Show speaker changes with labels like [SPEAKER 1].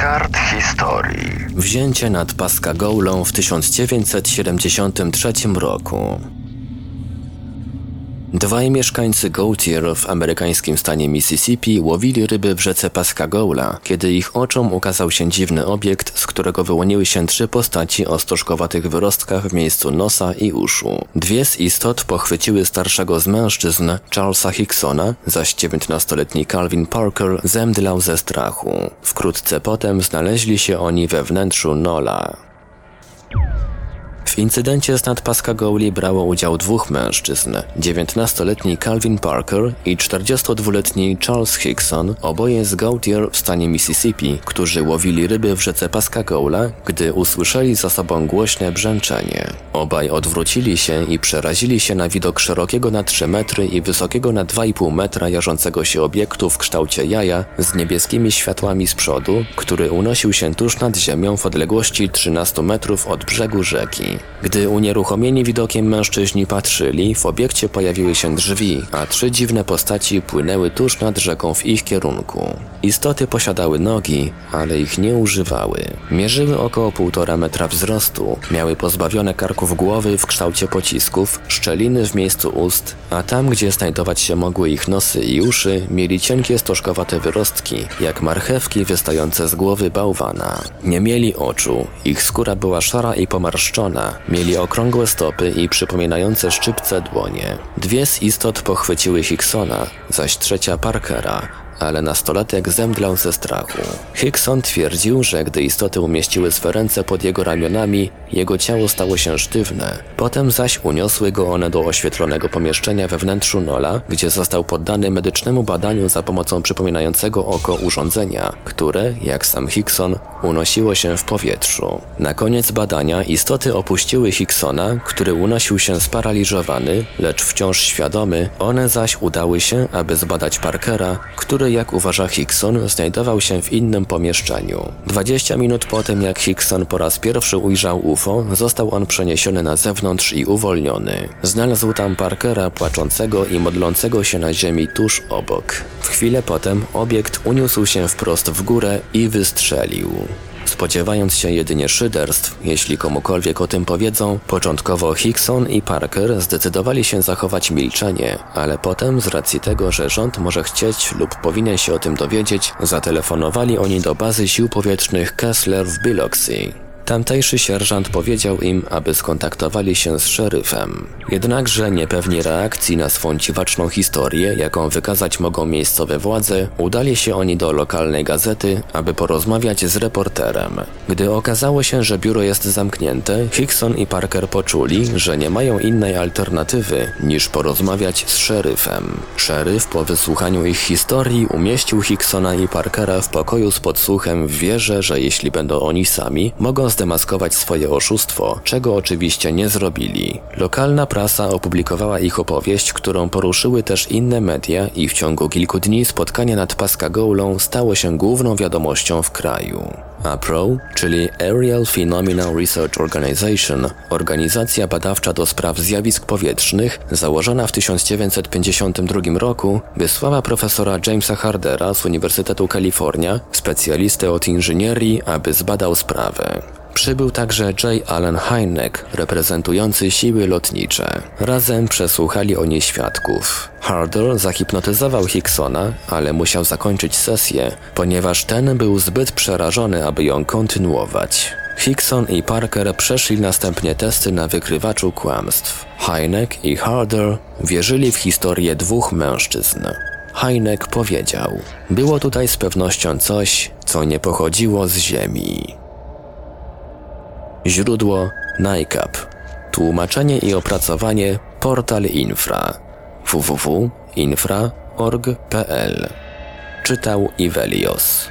[SPEAKER 1] kart historii.
[SPEAKER 2] Wzięcie nad Pascagoulą w 1973 roku. Dwaj mieszkańcy Gautier w amerykańskim stanie Mississippi łowili ryby w rzece Pascagoula, kiedy ich oczom ukazał się dziwny obiekt, z którego wyłoniły się trzy postaci o stożkowatych wyrostkach w miejscu nosa i uszu. Dwie z istot pochwyciły starszego z mężczyzn, Charlesa Hicksona, zaś 19-letni Calvin Parker zemdlał ze strachu. Wkrótce potem znaleźli się oni we wnętrzu Nola. W incydencie z nad Pascagouli brało udział dwóch mężczyzn, 19-letni Calvin Parker i 42-letni Charles Hickson, oboje z Gautier w stanie Mississippi, którzy łowili ryby w rzece Pascagoula, gdy usłyszeli za sobą głośne brzęczenie. Obaj odwrócili się i przerazili się na widok szerokiego na 3 metry i wysokiego na 2,5 metra jarzącego się obiektu w kształcie jaja z niebieskimi światłami z przodu, który unosił się tuż nad ziemią w odległości 13 metrów od brzegu rzeki. Gdy unieruchomieni widokiem mężczyźni patrzyli, w obiekcie pojawiły się drzwi, a trzy dziwne postaci płynęły tuż nad rzeką w ich kierunku. Istoty posiadały nogi, ale ich nie używały. Mierzyły około półtora metra wzrostu, miały pozbawione karków głowy w kształcie pocisków, szczeliny w miejscu ust, a tam, gdzie znajdować się mogły ich nosy i uszy, mieli cienkie stożkowate wyrostki, jak marchewki wystające z głowy bałwana. Nie mieli oczu, ich skóra była szara i pomarszczona, Mieli okrągłe stopy i przypominające szczypce dłonie. Dwie z istot pochwyciły Hicksona, zaś trzecia Parkera, ale nastolatek zemdlał ze strachu. Hickson twierdził, że gdy istoty umieściły swe ręce pod jego ramionami, jego ciało stało się sztywne. Potem zaś uniosły go one do oświetlonego pomieszczenia we wnętrzu Nola, gdzie został poddany medycznemu badaniu za pomocą przypominającego oko urządzenia, które, jak sam Hickson, unosiło się w powietrzu. Na koniec badania istoty opuściły Hicksona, który unosił się sparaliżowany, lecz wciąż świadomy, one zaś udały się, aby zbadać Parkera, który jak uważa Hickson, znajdował się w innym pomieszczeniu. 20 minut po tym, jak Hickson po raz pierwszy ujrzał UFO, został on przeniesiony na zewnątrz i uwolniony. Znalazł tam Parkera płaczącego i modlącego się na ziemi tuż obok. W chwilę potem obiekt uniósł się wprost w górę i wystrzelił. Spodziewając się jedynie szyderstw, jeśli komukolwiek o tym powiedzą, początkowo Hickson i Parker zdecydowali się zachować milczenie, ale potem z racji tego, że rząd może chcieć lub powinien się o tym dowiedzieć, zatelefonowali oni do bazy sił powietrznych Kessler w Biloxi. Tamtejszy sierżant powiedział im, aby skontaktowali się z szeryfem. Jednakże niepewni reakcji na swą dziwaczną historię, jaką wykazać mogą miejscowe władze, udali się oni do lokalnej gazety, aby porozmawiać z reporterem. Gdy okazało się, że biuro jest zamknięte, Hickson i Parker poczuli, że nie mają innej alternatywy niż porozmawiać z szeryfem. Szeryf po wysłuchaniu ich historii umieścił Hicksona i Parkera w pokoju z podsłuchem w wierze, że jeśli będą oni sami, mogą zdemaskować swoje oszustwo, czego oczywiście nie zrobili. Lokalna prasa opublikowała ich opowieść, którą poruszyły też inne media i w ciągu kilku dni spotkanie nad Pascagoulą stało się główną wiadomością w kraju. APRO, czyli Aerial Phenomena Research Organization, organizacja badawcza do spraw zjawisk powietrznych, założona w 1952 roku, wysłała profesora Jamesa Hardera z Uniwersytetu Kalifornia, specjalistę od inżynierii, aby zbadał sprawę. Przybył także J. Allen Hynek, reprezentujący siły lotnicze. Razem przesłuchali oni świadków. Harder zahipnotyzował Hicksona, ale musiał zakończyć sesję, ponieważ ten był zbyt przerażony, aby ją kontynuować. Hickson i Parker przeszli następnie testy na wykrywaczu kłamstw. Hynek i Harder wierzyli w historię dwóch mężczyzn. Hynek powiedział: Było tutaj z pewnością coś, co nie pochodziło z Ziemi. Źródło NICAP. Tłumaczenie i opracowanie Portal Infra www.infra.org.pl Czytał Ivelios.